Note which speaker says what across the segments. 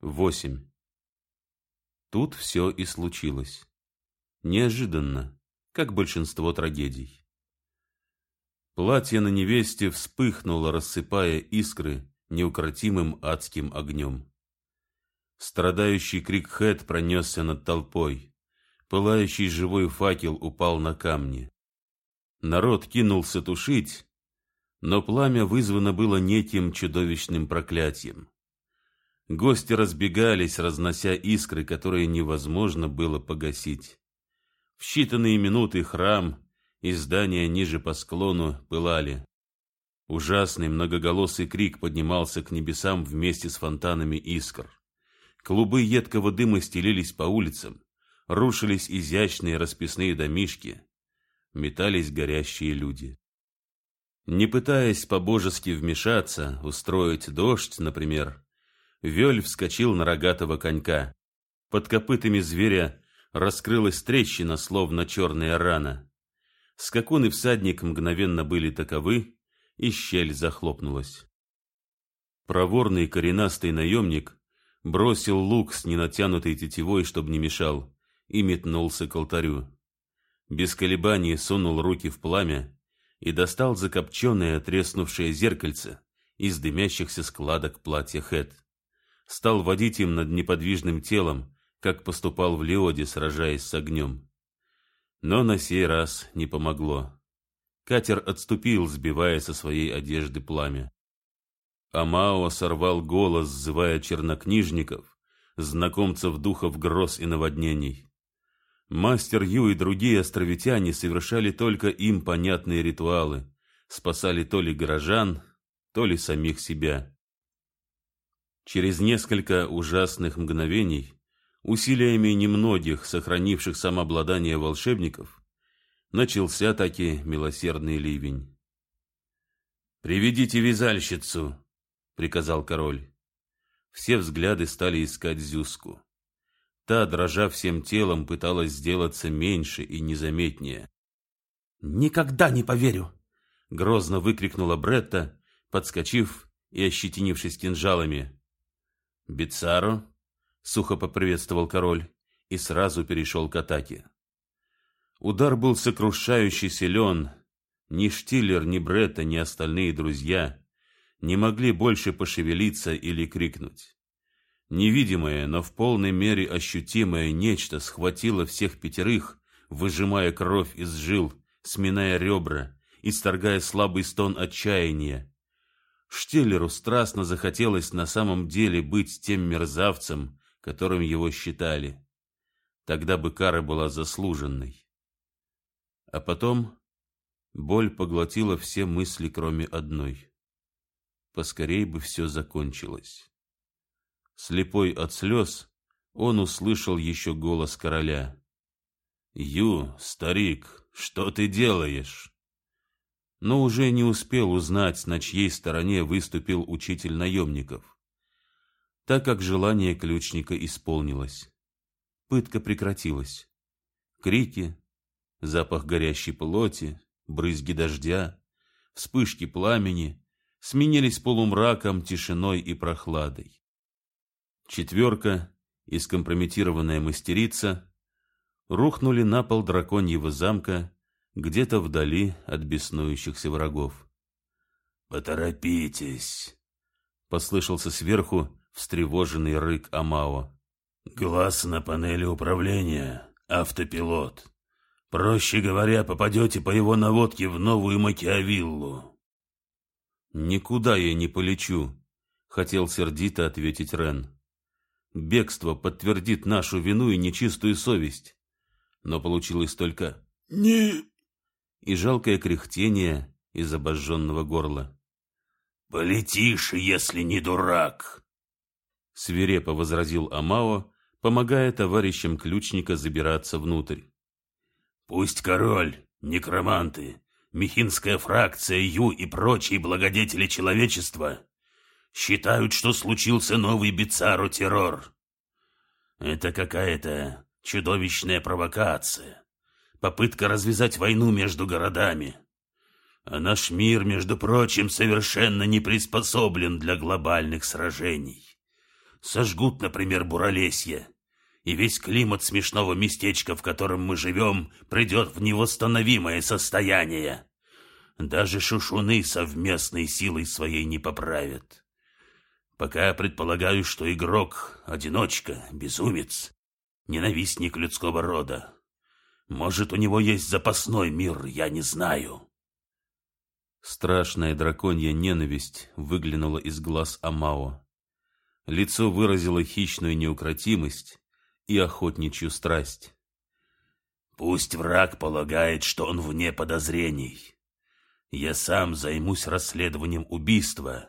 Speaker 1: Восемь. Тут все и случилось. Неожиданно, как большинство трагедий. Платье на невесте вспыхнуло, рассыпая искры неукротимым адским огнем. Страдающий крик Хэт пронесся над толпой. Пылающий живой факел упал на камни. Народ кинулся тушить, но пламя вызвано было неким чудовищным проклятием. Гости разбегались, разнося искры, которые невозможно было погасить. В считанные минуты храм и здания ниже по склону пылали. Ужасный многоголосый крик поднимался к небесам вместе с фонтанами искр. Клубы едкого дыма стелились по улицам, рушились изящные расписные домишки, метались горящие люди. Не пытаясь по-божески вмешаться, устроить дождь, например, Вёль вскочил на рогатого конька. Под копытами зверя раскрылась трещина, словно черная рана. Скакун и всадник мгновенно были таковы, и щель захлопнулась. Проворный коренастый наемник бросил лук с ненатянутой тетивой, чтобы не мешал, и метнулся к алтарю. Без колебаний сунул руки в пламя и достал закопченное треснувшее зеркальце из дымящихся складок платья Хэт стал водить им над неподвижным телом, как поступал в Леоде, сражаясь с огнем. Но на сей раз не помогло. Катер отступил, сбивая со своей одежды пламя. Амао сорвал голос, зывая чернокнижников, знакомцев духов гроз и наводнений. Мастер Ю и другие островитяне совершали только им понятные ритуалы, спасали то ли горожан, то ли самих себя. Через несколько ужасных мгновений, усилиями немногих сохранивших самообладание волшебников, начался таки милосердный ливень. «Приведите вязальщицу!» — приказал король. Все взгляды стали искать Зюску. Та, дрожа всем телом, пыталась сделаться меньше и незаметнее.
Speaker 2: «Никогда не поверю!»
Speaker 1: — грозно выкрикнула Бретта, подскочив и ощетинившись кинжалами. «Бицаро?» — сухо поприветствовал король и сразу перешел к атаке. Удар был сокрушающе силен. Ни Штиллер, ни Бретта, ни остальные друзья не могли больше пошевелиться или крикнуть. Невидимое, но в полной мере ощутимое нечто схватило всех пятерых, выжимая кровь из жил, сминая ребра, исторгая слабый стон отчаяния, Штиллеру страстно захотелось на самом деле быть тем мерзавцем, которым его считали. Тогда бы кара была заслуженной. А потом боль поглотила все мысли, кроме одной. Поскорей бы все закончилось. Слепой от слез, он услышал еще голос короля. «Ю, старик, что ты делаешь?» Но уже не успел узнать, на чьей стороне выступил учитель наемников, так как желание ключника исполнилось. Пытка прекратилась. Крики, запах горящей плоти, брызги дождя, вспышки пламени сменились полумраком, тишиной и прохладой. Четверка и скомпрометированная мастерица рухнули на пол драконьего замка где-то вдали от беснующихся врагов.
Speaker 3: «Поторопитесь!»
Speaker 1: — послышался сверху встревоженный рык Амао.
Speaker 3: «Глаз на панели управления, автопилот. Проще говоря, попадете по его наводке в новую Макиавиллу».
Speaker 1: «Никуда я не полечу», — хотел сердито ответить Рен. «Бегство подтвердит нашу вину и нечистую совесть». Но получилось только
Speaker 3: «Не...»
Speaker 1: и жалкое кряхтение из обожженного горла.
Speaker 3: «Полетишь, если не дурак!»
Speaker 1: Свирепо возразил Амао, помогая товарищам ключника забираться внутрь.
Speaker 3: «Пусть король, некроманты, мехинская фракция Ю и прочие благодетели человечества считают, что случился новый Бицаро-террор. Это какая-то чудовищная провокация попытка развязать войну между городами. А наш мир, между прочим, совершенно не приспособлен для глобальных сражений. сожгут, например, буролесье, и весь климат смешного местечка, в котором мы живем, придет в невосстановимое состояние. Даже шушуны совместной силой своей не поправят. Пока предполагаю, что игрок — одиночка, безумец, ненавистник людского рода. Может, у него есть запасной мир, я не знаю.
Speaker 1: Страшная драконья ненависть выглянула из глаз Амао. Лицо выразило хищную неукротимость и охотничью страсть.
Speaker 3: Пусть враг полагает, что он вне подозрений. Я сам займусь расследованием убийства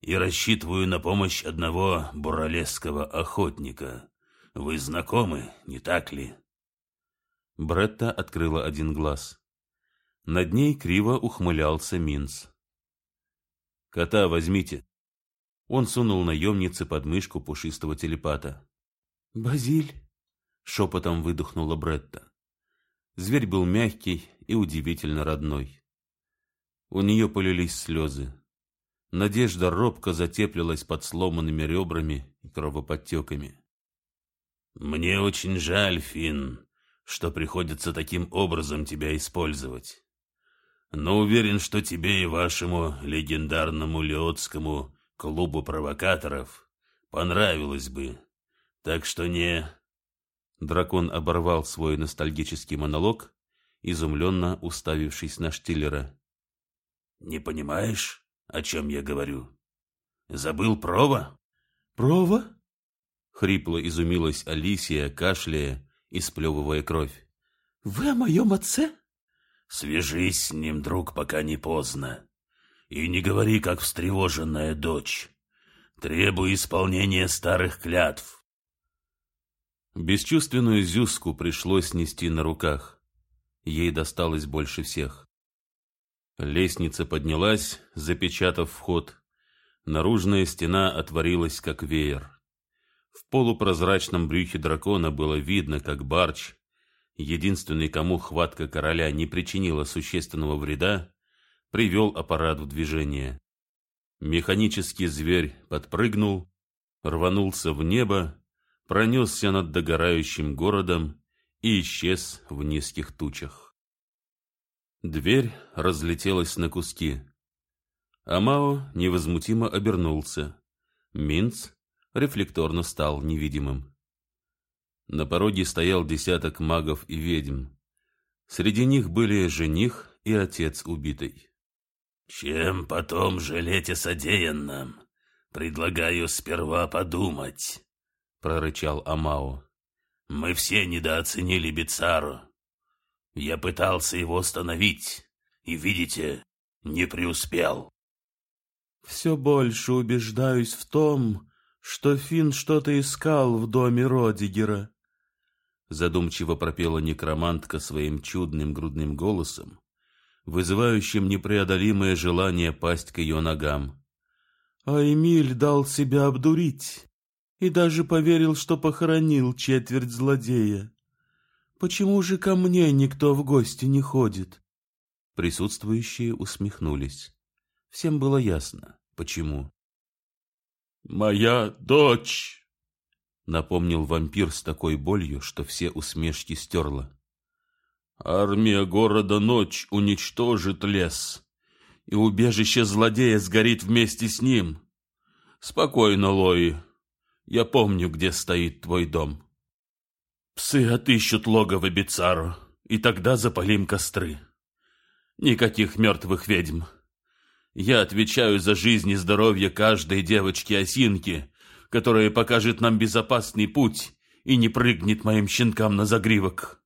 Speaker 3: и рассчитываю на помощь одного буралесского охотника. Вы знакомы, не так ли?
Speaker 1: Бретта открыла один глаз. Над ней криво ухмылялся Минц. «Кота возьмите». Он сунул наемнице под мышку пушистого телепата.
Speaker 2: «Базиль!» — шепотом выдохнула Бретта.
Speaker 1: Зверь был мягкий и удивительно родной. У нее полились слезы. Надежда робко затеплилась под сломанными ребрами и кровоподтеками.
Speaker 3: «Мне очень жаль, Финн, что приходится таким образом тебя использовать. Но уверен, что тебе и вашему легендарному леотскому клубу провокаторов понравилось бы. Так что не...»
Speaker 1: Дракон оборвал свой ностальгический монолог, изумленно уставившись на Штиллера.
Speaker 3: «Не понимаешь, о чем я говорю? Забыл Прова?»
Speaker 2: «Прова?»
Speaker 1: — хрипло изумилась Алисия, кашляя и сплевывая кровь.
Speaker 2: «Вы о моем отце?»
Speaker 3: «Свяжись с ним, друг, пока не поздно. И не говори, как встревоженная дочь. Требуй исполнения старых клятв».
Speaker 1: Бесчувственную Зюску пришлось нести на руках. Ей досталось больше всех. Лестница поднялась, запечатав вход. Наружная стена отворилась, как веер. В полупрозрачном брюхе дракона было видно, как Барч, единственный, кому хватка короля не причинила существенного вреда, привел аппарат в движение. Механический зверь подпрыгнул, рванулся в небо, пронесся над догорающим городом и исчез в низких тучах. Дверь разлетелась на куски. Амао невозмутимо обернулся. Минц рефлекторно стал невидимым. На пороге стоял десяток магов и ведьм. Среди них были жених и отец убитой.
Speaker 3: «Чем потом жалеть о содеянном? Предлагаю сперва подумать», — прорычал Амао. «Мы все недооценили Бицару. Я пытался его остановить, и, видите, не преуспел.
Speaker 2: Все больше убеждаюсь в том, что Финн что-то искал в доме Родигера.
Speaker 1: Задумчиво пропела некромантка своим чудным грудным голосом, вызывающим непреодолимое желание пасть к ее ногам.
Speaker 2: А Эмиль дал себя обдурить и даже поверил, что похоронил четверть злодея. Почему же ко мне никто в гости не ходит?
Speaker 1: Присутствующие усмехнулись. Всем было ясно, почему.
Speaker 2: «Моя дочь!»
Speaker 1: — напомнил вампир с такой болью, что все усмешки стерла.
Speaker 2: «Армия города Ночь уничтожит лес, и убежище злодея сгорит вместе с ним. Спокойно, Лои, я помню, где стоит твой дом». Псы отыщут логово Бицару, и тогда запалим костры. Никаких мертвых ведьм. Я отвечаю за жизнь и здоровье каждой девочки-осинки, которая покажет нам безопасный путь и не прыгнет моим щенкам на загривок.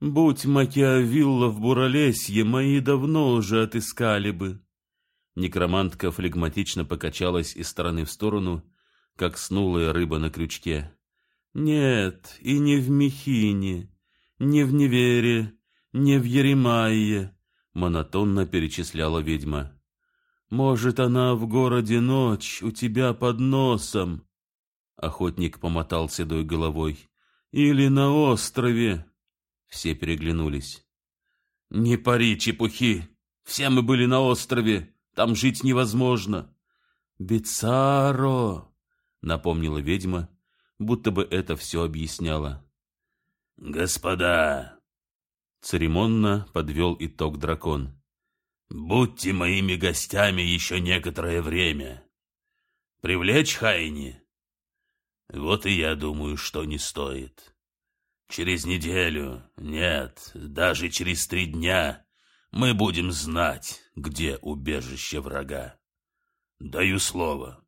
Speaker 2: Будь Макиавилла в Буралесье, мои давно уже отыскали бы.
Speaker 1: Некромантка флегматично покачалась из стороны в сторону, как снулая рыба на крючке.
Speaker 2: Нет, и не в Михине, не в Невере, не в Еремае, монотонно перечисляла ведьма. Может, она в городе ночь, у тебя под носом. Охотник помотал седой головой. Или на острове.
Speaker 1: Все переглянулись.
Speaker 2: Не пари чепухи. Все мы были на острове. Там жить невозможно. Бицаро,
Speaker 1: напомнила ведьма, будто бы это все объясняло.
Speaker 3: «Господа!»
Speaker 1: — церемонно подвел итог дракон.
Speaker 3: «Будьте моими гостями еще некоторое время. Привлечь Хайни? Вот и я думаю, что не стоит. Через неделю, нет, даже через три дня мы будем знать, где убежище врага. Даю слово».